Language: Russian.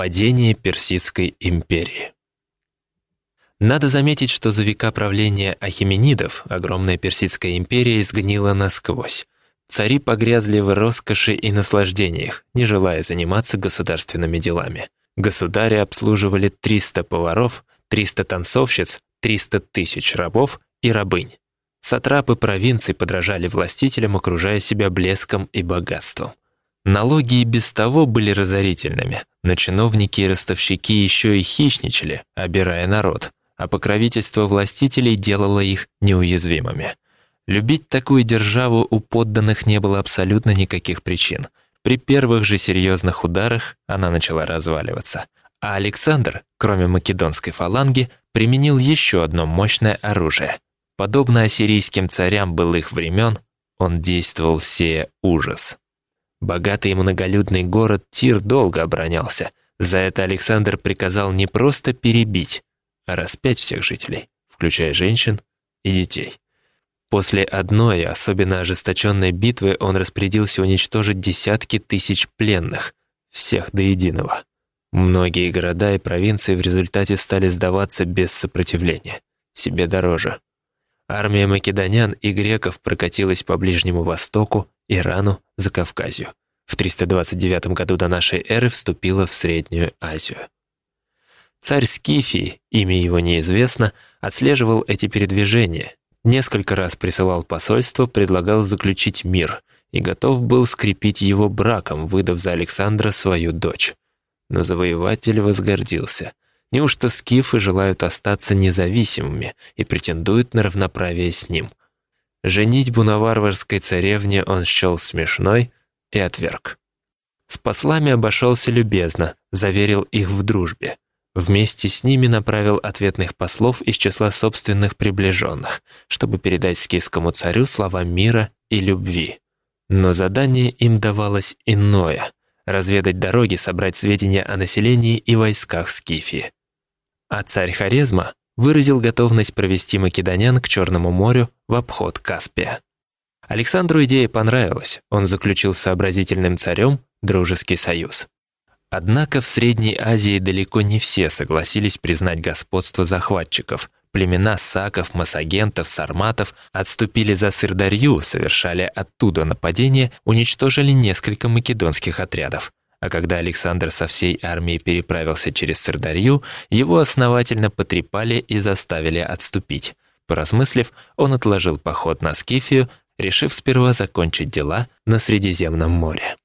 Падение Персидской империи. Надо заметить, что за века правления ахименидов огромная Персидская империя изгнила насквозь. Цари погрязли в роскоши и наслаждениях, не желая заниматься государственными делами. Государи обслуживали 300 поваров, 300 танцовщиц, 300 тысяч рабов и рабынь. Сатрапы провинций подражали властителям, окружая себя блеском и богатством. Налоги и без того были разорительными, но чиновники и ростовщики еще и хищничали, обирая народ, а покровительство властителей делало их неуязвимыми. Любить такую державу у подданных не было абсолютно никаких причин. При первых же серьезных ударах она начала разваливаться. А Александр, кроме македонской фаланги, применил еще одно мощное оружие. Подобно ассирийским царям былых времен, он действовал сея ужас. Богатый и многолюдный город Тир долго оборонялся. За это Александр приказал не просто перебить, а распять всех жителей, включая женщин и детей. После одной, особенно ожесточенной битвы, он распорядился уничтожить десятки тысяч пленных, всех до единого. Многие города и провинции в результате стали сдаваться без сопротивления, себе дороже. Армия македонян и греков прокатилась по Ближнему Востоку, Ирану, Закавказью. В 329 году до нашей эры вступила в Среднюю Азию. Царь Скифии, имя его неизвестно, отслеживал эти передвижения, несколько раз присылал посольство, предлагал заключить мир и готов был скрепить его браком, выдав за Александра свою дочь. Но завоеватель возгордился. Неужто скифы желают остаться независимыми и претендуют на равноправие с ним? Женитьбу на варварской царевне он счел смешной и отверг. С послами обошелся любезно, заверил их в дружбе. Вместе с ними направил ответных послов из числа собственных приближенных, чтобы передать скифскому царю слова мира и любви. Но задание им давалось иное – разведать дороги, собрать сведения о населении и войсках Скифии а царь Хорезма выразил готовность провести македонян к Черному морю в обход Каспия. Александру идея понравилась, он заключил с сообразительным царем дружеский союз. Однако в Средней Азии далеко не все согласились признать господство захватчиков. Племена саков, массагентов, сарматов отступили за Сырдарью, совершали оттуда нападение, уничтожили несколько македонских отрядов. А когда Александр со всей армией переправился через Сырдарью, его основательно потрепали и заставили отступить. Поразмыслив, он отложил поход на Скифию, решив сперва закончить дела на Средиземном море.